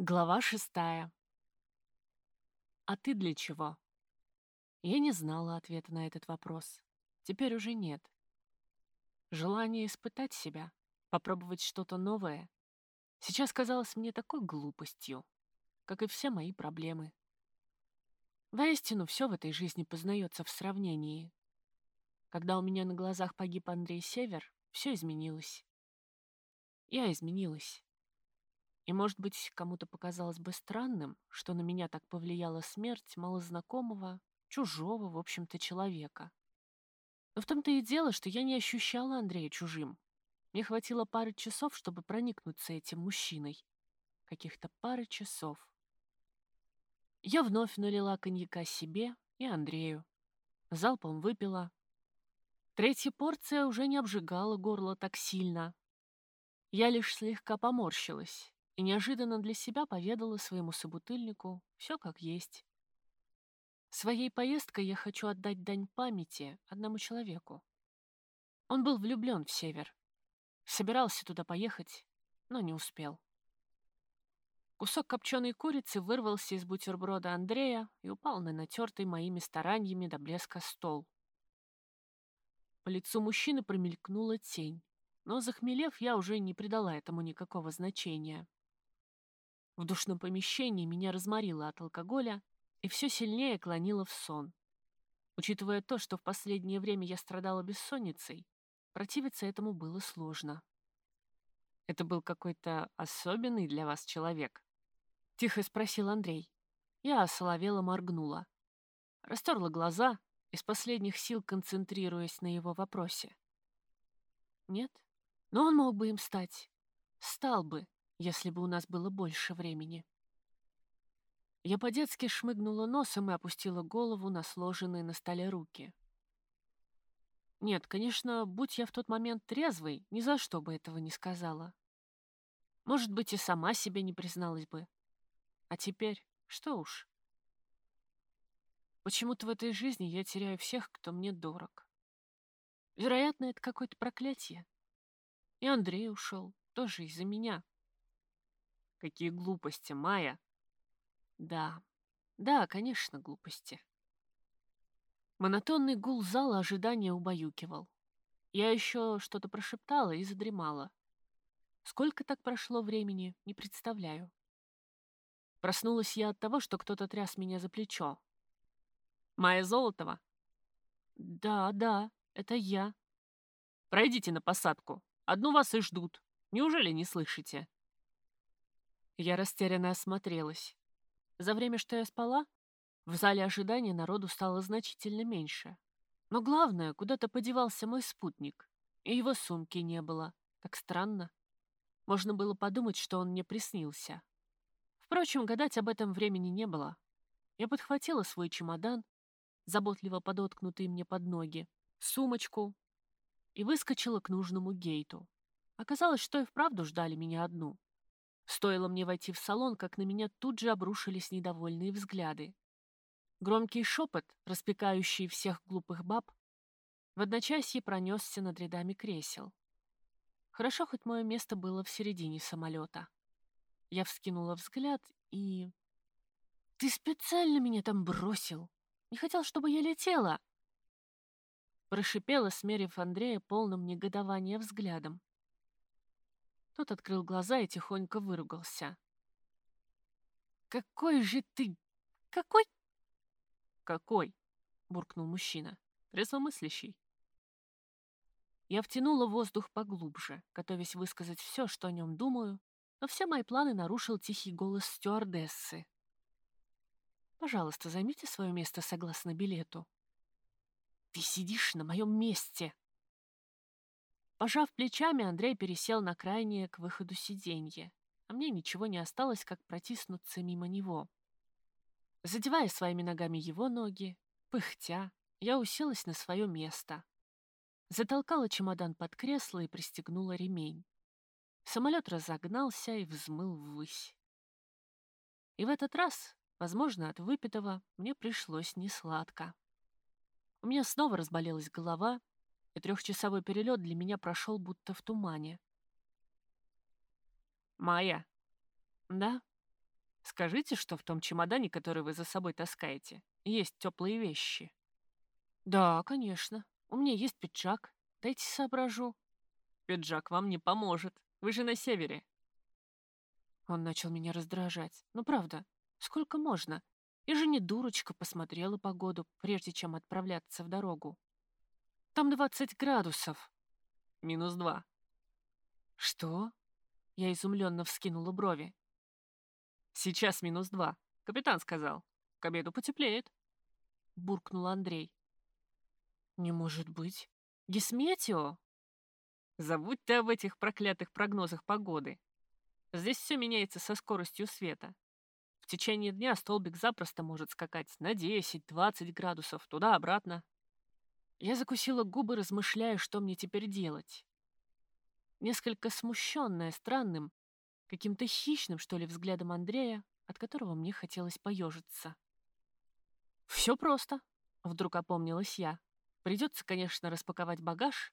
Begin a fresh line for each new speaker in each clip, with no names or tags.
Глава шестая. А ты для чего? Я не знала ответа на этот вопрос. Теперь уже нет. Желание испытать себя, попробовать что-то новое, сейчас казалось мне такой глупостью, как и все мои проблемы. Воистину, все в этой жизни познается в сравнении. Когда у меня на глазах погиб Андрей Север, все изменилось. Я изменилась. И, может быть, кому-то показалось бы странным, что на меня так повлияла смерть малознакомого, чужого, в общем-то, человека. Но в том-то и дело, что я не ощущала Андрея чужим. Мне хватило пары часов, чтобы проникнуться этим мужчиной. Каких-то пары часов. Я вновь налила коньяка себе и Андрею. Залпом выпила. Третья порция уже не обжигала горло так сильно. Я лишь слегка поморщилась и неожиданно для себя поведала своему собутыльнику все как есть. Своей поездкой я хочу отдать дань памяти одному человеку. Он был влюблен в север. Собирался туда поехать, но не успел. Кусок копченой курицы вырвался из бутерброда Андрея и упал на натертый моими стараниями до блеска стол. По лицу мужчины промелькнула тень, но, захмелев, я уже не придала этому никакого значения. В душном помещении меня разморило от алкоголя и все сильнее клонило в сон. Учитывая то, что в последнее время я страдала бессонницей, противиться этому было сложно. «Это был какой-то особенный для вас человек?» — тихо спросил Андрей. Я осоловела моргнула. Растерла глаза, из последних сил концентрируясь на его вопросе. «Нет, но он мог бы им стать. Стал бы, если бы у нас было больше времени. Я по-детски шмыгнула носом и опустила голову на сложенные на столе руки. Нет, конечно, будь я в тот момент трезвой, ни за что бы этого не сказала. Может быть, и сама себе не призналась бы. А теперь, что уж. Почему-то в этой жизни я теряю всех, кто мне дорог. Вероятно, это какое-то проклятие. И Андрей ушел, тоже из-за меня. Какие глупости, Майя. Да, да, конечно, глупости. Монотонный гул зала ожидания убаюкивал. Я еще что-то прошептала и задремала. Сколько так прошло времени, не представляю. Проснулась я от того, что кто-то тряс меня за плечо. «Майя Золотова?» «Да, да, это я». «Пройдите на посадку. Одну вас и ждут. Неужели не слышите?» Я растерянно осмотрелась. За время, что я спала, в зале ожидания народу стало значительно меньше. Но главное, куда-то подевался мой спутник, и его сумки не было. Так странно. Можно было подумать, что он мне приснился. Впрочем, гадать об этом времени не было. Я подхватила свой чемодан, заботливо подоткнутый мне под ноги, сумочку и выскочила к нужному гейту. Оказалось, что и вправду ждали меня одну. Стоило мне войти в салон, как на меня тут же обрушились недовольные взгляды. Громкий шепот, распекающий всех глупых баб, в одночасье пронесся над рядами кресел. Хорошо, хоть мое место было в середине самолета. Я вскинула взгляд и... «Ты специально меня там бросил! Не хотел, чтобы я летела!» Прошипела, смерив Андрея полным негодования взглядом. Тот открыл глаза и тихонько выругался. «Какой же ты... Какой?» «Какой?» — буркнул мужчина. «Трезвомыслящий». Я втянула воздух поглубже, готовясь высказать все, что о нем думаю, но все мои планы нарушил тихий голос стюардессы. «Пожалуйста, займите свое место согласно билету». «Ты сидишь на моем месте!» Пожав плечами, Андрей пересел на крайнее к выходу сиденье, а мне ничего не осталось, как протиснуться мимо него. Задевая своими ногами его ноги, пыхтя, я уселась на свое место. Затолкала чемодан под кресло и пристегнула ремень. Самолет разогнался и взмыл ввысь. И в этот раз, возможно, от выпитого, мне пришлось несладко. У меня снова разболелась голова, и трехчасовой перелет для меня прошел будто в тумане. «Майя?» «Да?» Скажите, что в том чемодане, который вы за собой таскаете, есть теплые вещи. Да, конечно. У меня есть пиджак. Дайте соображу. Пиджак вам не поможет. Вы же на севере. Он начал меня раздражать. Ну, правда, сколько можно? Я же не дурочка посмотрела погоду, прежде чем отправляться в дорогу. Там 20 градусов. Минус два. Что? Я изумленно вскинула брови. Сейчас минус два. Капитан сказал. К обеду потеплеет. Буркнул Андрей. Не может быть. Гесметио? Забудь ты об этих проклятых прогнозах погоды. Здесь все меняется со скоростью света. В течение дня столбик запросто может скакать на 10-20 градусов туда-обратно. Я закусила губы, размышляя, что мне теперь делать. Несколько смущенная странным, каким-то хищным, что ли, взглядом Андрея, от которого мне хотелось поежиться. «Все просто», — вдруг опомнилась я. «Придется, конечно, распаковать багаж,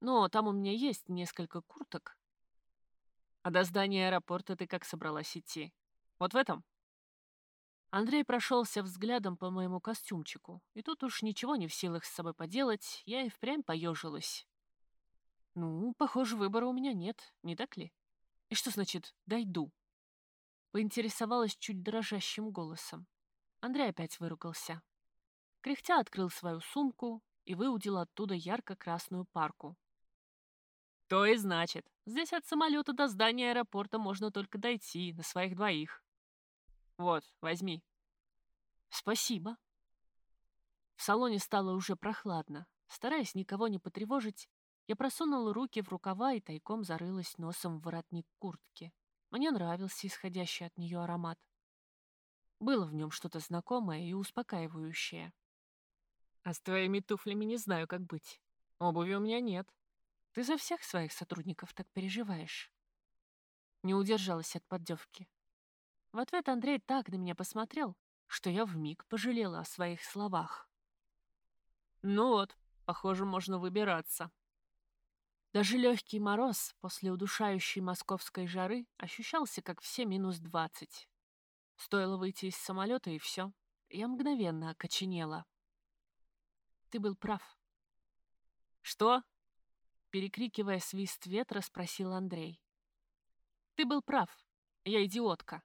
но там у меня есть несколько курток, а до здания аэропорта ты как собралась идти? Вот в этом?» Андрей прошелся взглядом по моему костюмчику, и тут уж ничего не в силах с собой поделать, я и впрямь поежилась. «Ну, похоже, выбора у меня нет, не так ли? И что значит «дойду»?» Поинтересовалась чуть дрожащим голосом. Андрей опять выругался. Кряхтя открыл свою сумку и выудил оттуда ярко-красную парку, то и значит, здесь от самолета до здания аэропорта можно только дойти на своих двоих. Вот, возьми. Спасибо. В салоне стало уже прохладно. Стараясь никого не потревожить, я просунула руки в рукава и тайком зарылась носом в воротник куртки. Мне нравился исходящий от нее аромат. Было в нем что-то знакомое и успокаивающее. А с твоими туфлями не знаю, как быть. Обуви у меня нет. Ты за всех своих сотрудников так переживаешь?» Не удержалась от поддевки. В ответ Андрей так на меня посмотрел, что я вмиг пожалела о своих словах. «Ну вот, похоже, можно выбираться». Даже легкий мороз после удушающей московской жары ощущался как все минус двадцать. Стоило выйти из самолета, и все. Я мгновенно окоченела. Ты был прав. Что? Перекрикивая свист ветра, спросил Андрей. «Ты был прав. Я идиотка.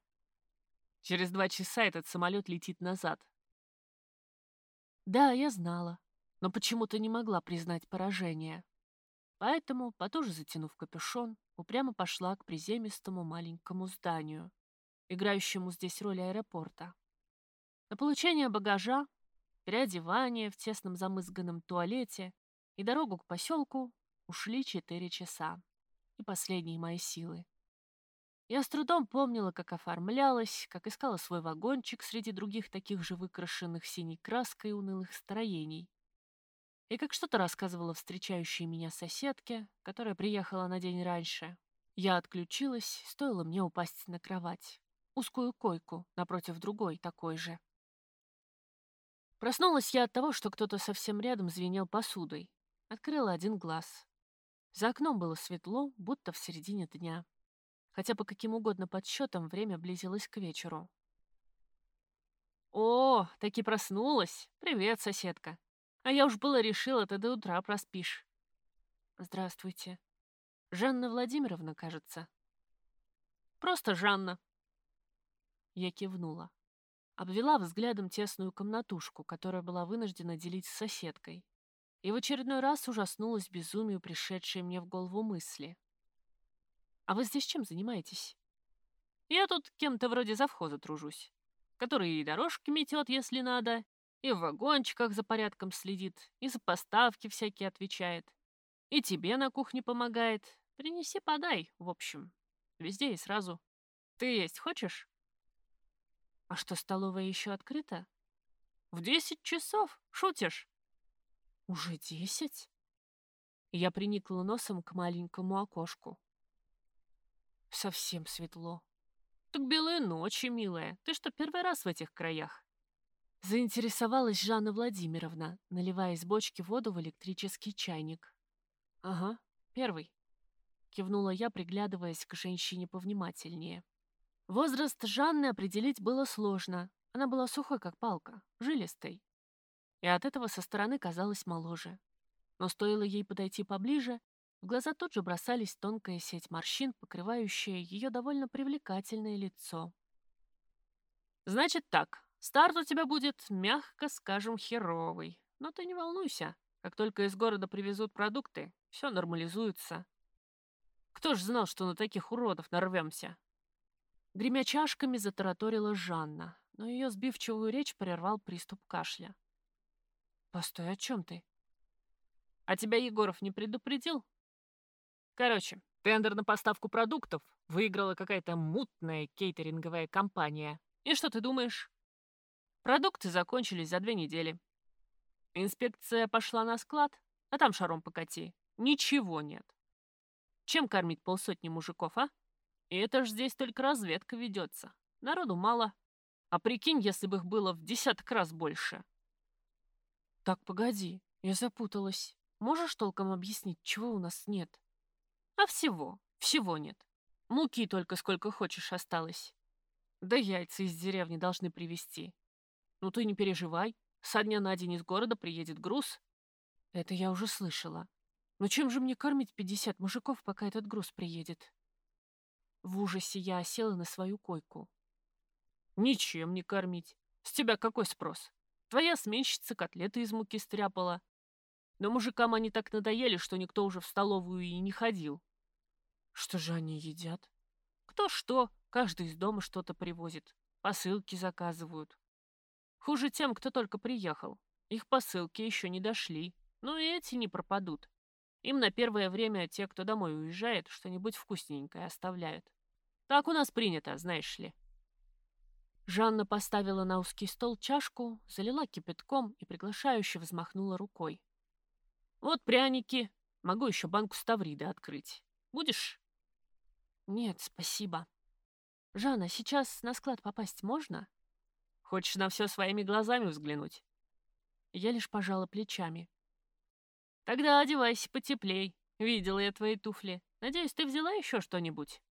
Через два часа этот самолет летит назад». Да, я знала, но почему-то не могла признать поражение. Поэтому, потуже затянув капюшон, упрямо пошла к приземистому маленькому зданию, играющему здесь роль аэропорта. На получение багажа, переодевание в тесном замызганном туалете и дорогу к поселку Ушли четыре часа. И последние мои силы. Я с трудом помнила, как оформлялась, как искала свой вагончик среди других таких же выкрашенных синей краской унылых строений. И как что-то рассказывала встречающей меня соседке, которая приехала на день раньше. Я отключилась, стоило мне упасть на кровать. Узкую койку, напротив другой, такой же. Проснулась я от того, что кто-то совсем рядом звенел посудой. Открыла один глаз. За окном было светло, будто в середине дня. Хотя по каким угодно подсчетам время близилось к вечеру. «О, таки проснулась! Привет, соседка! А я уж было решила, ты до утра проспишь». «Здравствуйте. Жанна Владимировна, кажется». «Просто Жанна». Я кивнула. Обвела взглядом тесную комнатушку, которая была вынуждена делить с соседкой и в очередной раз ужаснулась безумию, пришедшей мне в голову мысли. «А вы здесь чем занимаетесь?» «Я тут кем-то вроде завхоза тружусь, который и дорожки метет, если надо, и в вагончиках за порядком следит, и за поставки всякие отвечает, и тебе на кухне помогает. Принеси, подай, в общем, везде и сразу. Ты есть хочешь?» «А что, столовая еще открыта?» «В десять часов? Шутишь?» Уже десять? Я приникла носом к маленькому окошку. Совсем светло. Так белые ночи, милая. Ты что, первый раз в этих краях? Заинтересовалась Жанна Владимировна, наливая из бочки воду в электрический чайник. Ага, первый. Кивнула я, приглядываясь к женщине повнимательнее. Возраст Жанны определить было сложно. Она была сухой, как палка, жилистой. И от этого со стороны казалась моложе. Но стоило ей подойти поближе, в глаза тут же бросались тонкая сеть морщин, покрывающая ее довольно привлекательное лицо. «Значит так, старт у тебя будет, мягко скажем, херовый. Но ты не волнуйся, как только из города привезут продукты, все нормализуется. Кто ж знал, что на таких уродов нарвемся?» Гремя чашками затараторила Жанна, но ее сбивчивую речь прервал приступ кашля. «Постой, о чем ты?» «А тебя Егоров не предупредил?» Короче, тендер на поставку продуктов выиграла какая-то мутная кейтеринговая компания. И что ты думаешь? Продукты закончились за две недели. Инспекция пошла на склад, а там шаром покати. Ничего нет. Чем кормить полсотни мужиков, а? И это ж здесь только разведка ведется. Народу мало. А прикинь, если бы их было в десяток раз больше. Так, погоди, я запуталась. Можешь толком объяснить, чего у нас нет? А всего, всего нет. Муки только сколько хочешь осталось. Да яйца из деревни должны привезти. Ну ты не переживай, со дня на день из города приедет груз. Это я уже слышала. Но чем же мне кормить 50 мужиков, пока этот груз приедет? В ужасе я осела на свою койку. Ничем не кормить. С тебя какой спрос? Твоя сменщица котлеты из муки стряпала, но мужикам они так надоели, что никто уже в столовую и не ходил. Что же они едят? Кто что, каждый из дома что-то привозит. Посылки заказывают. Хуже тем, кто только приехал. Их посылки еще не дошли. Но и эти не пропадут. Им на первое время те, кто домой уезжает, что-нибудь вкусненькое оставляют. Так у нас принято, знаешь ли. Жанна поставила на узкий стол чашку, залила кипятком и приглашающе взмахнула рукой. Вот пряники. Могу еще банку ставрида открыть. Будешь? Нет, спасибо. Жанна, сейчас на склад попасть можно? Хочешь на все своими глазами взглянуть? Я лишь пожала плечами. Тогда одевайся потеплей. Видела я твои туфли. Надеюсь, ты взяла еще что-нибудь?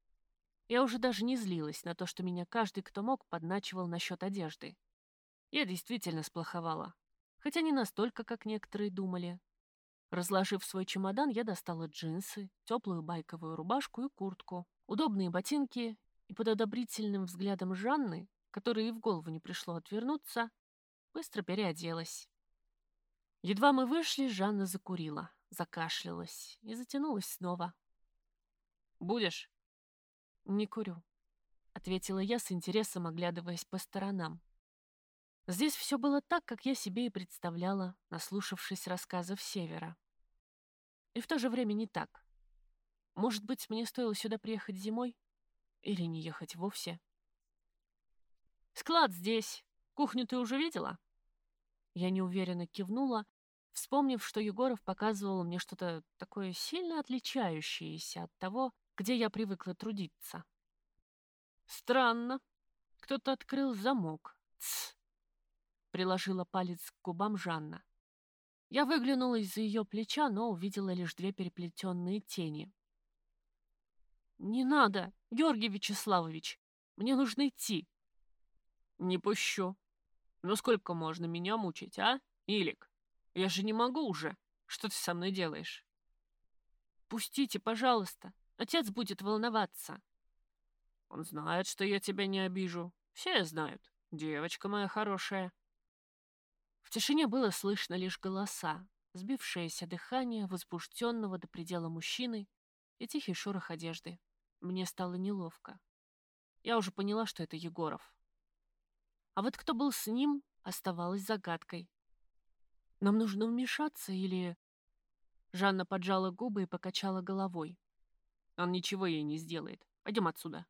Я уже даже не злилась на то, что меня каждый, кто мог, подначивал насчет одежды. Я действительно сплоховала. Хотя не настолько, как некоторые думали. Разложив свой чемодан, я достала джинсы, теплую байковую рубашку и куртку, удобные ботинки и под одобрительным взглядом Жанны, которой и в голову не пришло отвернуться, быстро переоделась. Едва мы вышли, Жанна закурила, закашлялась и затянулась снова. «Будешь?» «Не курю», — ответила я с интересом, оглядываясь по сторонам. Здесь все было так, как я себе и представляла, наслушавшись рассказов Севера. И в то же время не так. Может быть, мне стоило сюда приехать зимой? Или не ехать вовсе? «Склад здесь. Кухню ты уже видела?» Я неуверенно кивнула, вспомнив, что Егоров показывал мне что-то такое сильно отличающееся от того, где я привыкла трудиться. «Странно. Кто-то открыл замок. Тсс!» Приложила палец к губам Жанна. Я выглянула из-за ее плеча, но увидела лишь две переплетенные тени. «Не надо, Георгий Вячеславович! Мне нужно идти!» «Не пущу. Ну сколько можно меня мучить, а, Илик? Я же не могу уже. Что ты со мной делаешь?» «Пустите, пожалуйста. Отец будет волноваться». «Он знает, что я тебя не обижу. Все знают. Девочка моя хорошая». В тишине было слышно лишь голоса, сбившееся дыхание возбужденного до предела мужчины и тихий шорох одежды. Мне стало неловко. Я уже поняла, что это Егоров. А вот кто был с ним, оставалось загадкой. Нам нужно вмешаться или... Жанна поджала губы и покачала головой. Он ничего ей не сделает. Пойдем отсюда.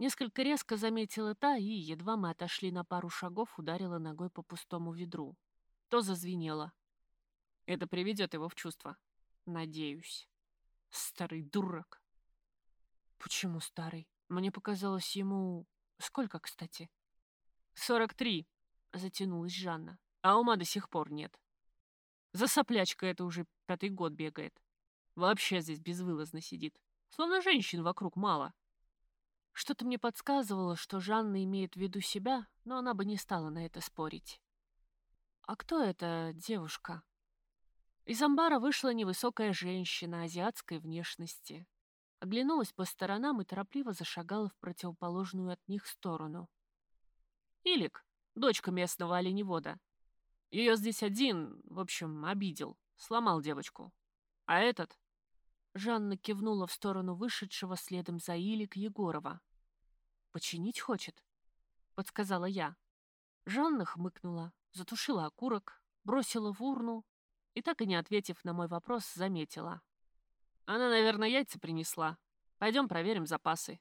Несколько резко заметила та и, едва мы отошли на пару шагов, ударила ногой по пустому ведру. То зазвенело. Это приведет его в чувство. Надеюсь. Старый дурак. Почему старый? Мне показалось ему... Сколько, кстати? Сорок три, затянулась Жанна. А ума до сих пор нет. За соплячкой это уже пятый год бегает. Вообще здесь безвылазно сидит. Словно женщин вокруг мало. Что-то мне подсказывало, что Жанна имеет в виду себя, но она бы не стала на это спорить. «А кто эта девушка?» Из амбара вышла невысокая женщина азиатской внешности. Оглянулась по сторонам и торопливо зашагала в противоположную от них сторону. «Илик, дочка местного оленевода. Ее здесь один, в общем, обидел, сломал девочку. А этот Жанна кивнула в сторону вышедшего следом за Илик Егорова. «Починить хочет?» — подсказала я. Жанна хмыкнула, затушила окурок, бросила в урну и, так и не ответив на мой вопрос, заметила. «Она, наверное, яйца принесла. Пойдем проверим запасы».